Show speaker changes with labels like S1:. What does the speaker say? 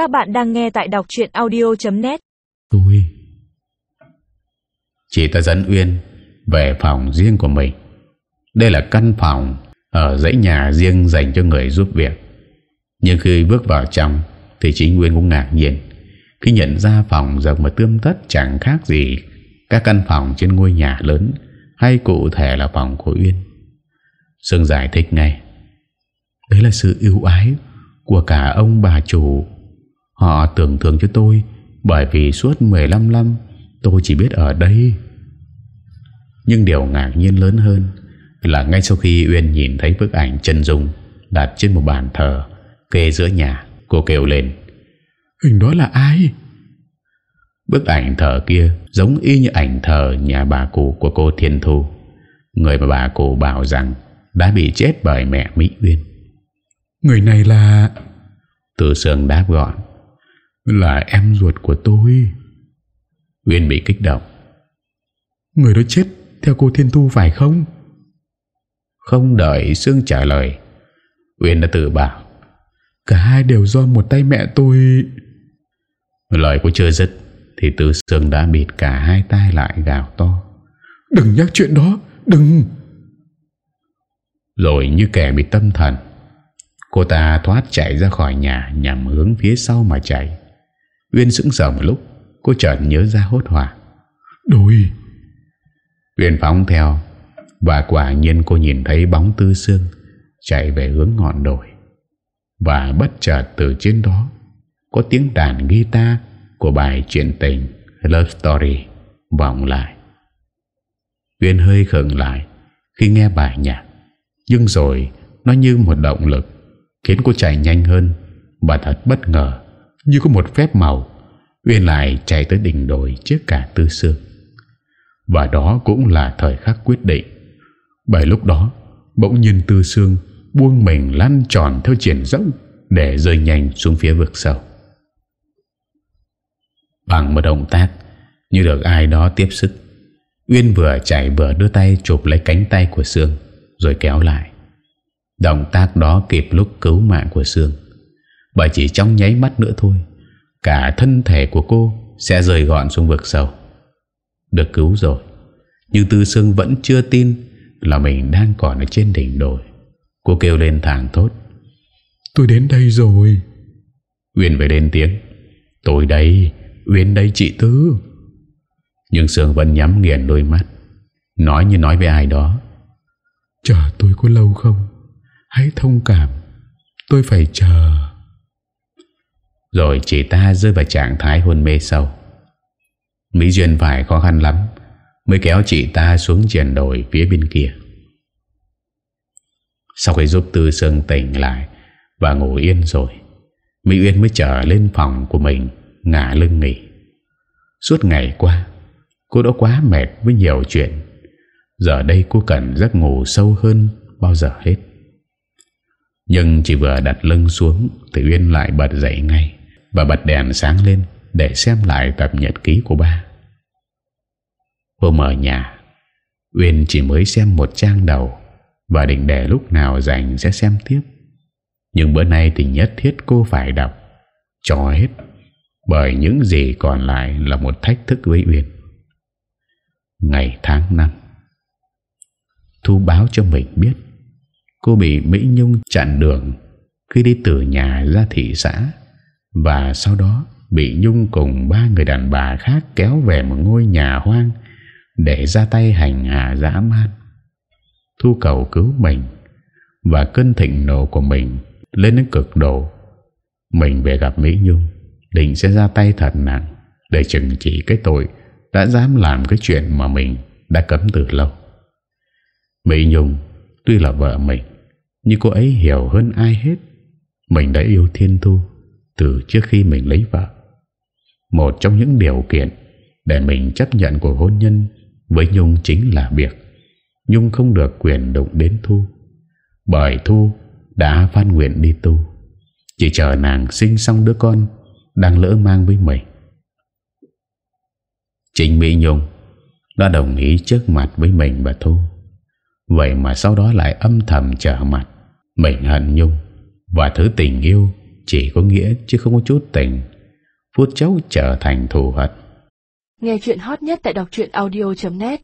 S1: Các bạn đang nghe tại đọc chuyện audio.net
S2: Tôi. Chị ta dẫn Uyên Về phòng riêng của mình. Đây là căn phòng Ở dãy nhà riêng dành cho người giúp việc. Nhưng khi bước vào trong Thì chính Uyên cũng ngạc nhiên Khi nhận ra phòng rộng và tươm tất Chẳng khác gì Các căn phòng trên ngôi nhà lớn Hay cụ thể là phòng của Uyên. Sương giải thích ngay. Đấy là sự yêu ái Của cả ông bà chủ Họ tưởng thưởng cho tôi Bởi vì suốt 15 năm Tôi chỉ biết ở đây. Nhưng điều ngạc nhiên lớn hơn Là ngay sau khi Uyên nhìn thấy bức ảnh chân dung Đặt trên một bàn thờ Kê giữa nhà Cô kêu lên. Hình đó là ai? Bức ảnh thờ kia Giống y như ảnh thờ nhà bà cụ của cô Thiên Thu Người mà bà cụ bảo rằng Đã bị chết bởi mẹ Mỹ Uyên. Người này là Từ Sương đáp gọn Là em ruột của tôi. Uyên bị kích động. Người đó chết Theo cô Thiên Thu phải không? Không đợi Sương trả lời Uyên đã tự bảo. Cả hai đều do một tay mẹ tôi. Lời của chưa dứt Thì Từ Sương đã bịt cả hai tay lại gào to. Đừng nhắc chuyện đó Đừng. Rồi như kẻ bị tâm thần Cô ta thoát chạy ra khỏi nhà Nhằm hướng phía sau mà chạy Uyên sững sờ một lúc Cô chợt nhớ ra hốt hoảng. Đôi. Uyên phóng theo Và quả nhiên cô nhìn thấy bóng tư xương Chạy về hướng ngọn đồi. Và bất chợt từ trên đó Có tiếng đàn guitar Của bài chuyện tình Love Story Vọng lại. Uyên hơi khẩn lại Khi nghe bài nhạc Nhưng rồi Nó như một động lực Khiến cô chạy nhanh hơn Và thật bất ngờ như có một phép màu, Uyên lại chạy tới đỉnh đồi trước cả tư sương Và đó cũng là thời khắc quyết định. Bởi lúc đó, Bỗng nhiên tư sương Buông mình lăn tròn theo triển dốc Để rơi nhanh xuống phía vực sâu. Bằng một động tác, Như được ai đó tiếp sức, Uyên vừa chạy vừa đưa tay chụp lấy cánh tay của Sương Rồi kéo lại. Động tác đó kịp lúc cứu mạng của Sương bởi chỉ trong nháy mắt nữa thôi Cả thân thể của cô Sẽ rời gọn xuống vực sâu. Được cứu rồi Nhưng Tư Sương vẫn chưa tin Là mình đang còn ở trên đỉnh đồi. Cô kêu lên thẳng thốt Tôi đến đây rồi. Uyên phải lên tiếng Tôi đây Uyên đây chị Tư. Nhưng Sương vẫn nhắm nghiền đôi mắt Nói như nói với ai đó Chờ tôi có lâu không? Hãy thông cảm Tôi phải chờ rồi chị ta rơi vào trạng thái hôn mê sâu. Mỹ Duyên phải khó khăn lắm, Mới kéo chị ta xuống triển đồi phía bên kia. Sau khi giúp Tư Sương tỉnh lại Và ngủ yên rồi, Mỹ Uyên mới trở lên phòng của mình, Ngả lưng nghỉ. Suốt ngày qua, Cô đã quá mệt với nhiều chuyện. Giờ đây cô cần giấc ngủ sâu hơn bao giờ hết. Nhưng chỉ vừa đặt lưng xuống Thì Uyên lại bật dậy ngay. Và bật đèn sáng lên Để xem lại tập nhật ký của ba. Hôm ở nhà. Uyên chỉ mới xem một trang đầu Và định để lúc nào rảnh sẽ xem tiếp. Nhưng bữa nay thì nhất thiết cô phải đọc. Cho hết, Bởi những gì còn lại là một thách thức với Uyên. Ngày tháng năm, Thu báo cho mình biết, Cô bị Mỹ Nhung chặn đường Khi đi từ nhà ra thị xã. Và sau đó, Bị Nhung cùng ba người đàn bà khác Kéo về một ngôi nhà hoang Để ra tay hành hạ dã man. Thu cầu cứu mình Và cơn thịnh nộ của mình Lên đến cực độ. Mình về gặp Mỹ Nhung, Định sẽ ra tay thật nặng Để chừng chỉ cái tội Đã dám làm cái chuyện mà mình Đã cấm từ lâu. Mỹ Nhung Tuy là vợ mình, Nhưng cô ấy hiểu hơn ai hết. Mình đã yêu Thiên Thu. Từ trước khi mình lấy vợ. Một trong những điều kiện Để mình chấp nhận cuộc hôn nhân Với Nhung chính là việc Nhung không được quyền đụng đến Thu, Bởi Thu Đã phát nguyện đi tu. Chỉ chờ nàng sinh xong đứa con Đang lỡ mang với mình. Chính Mỹ Nhung Đã đồng ý trước mặt với mình và Thu. Vậy mà sau đó lại âm thầm trở mặt Mình hận Nhung Và thứ tình yêu chỉ có nghĩa chứ không có chút tình. Phút chốc trở thành thù hận.
S3: Nghe chuyện hot nhất tại đọc audio.net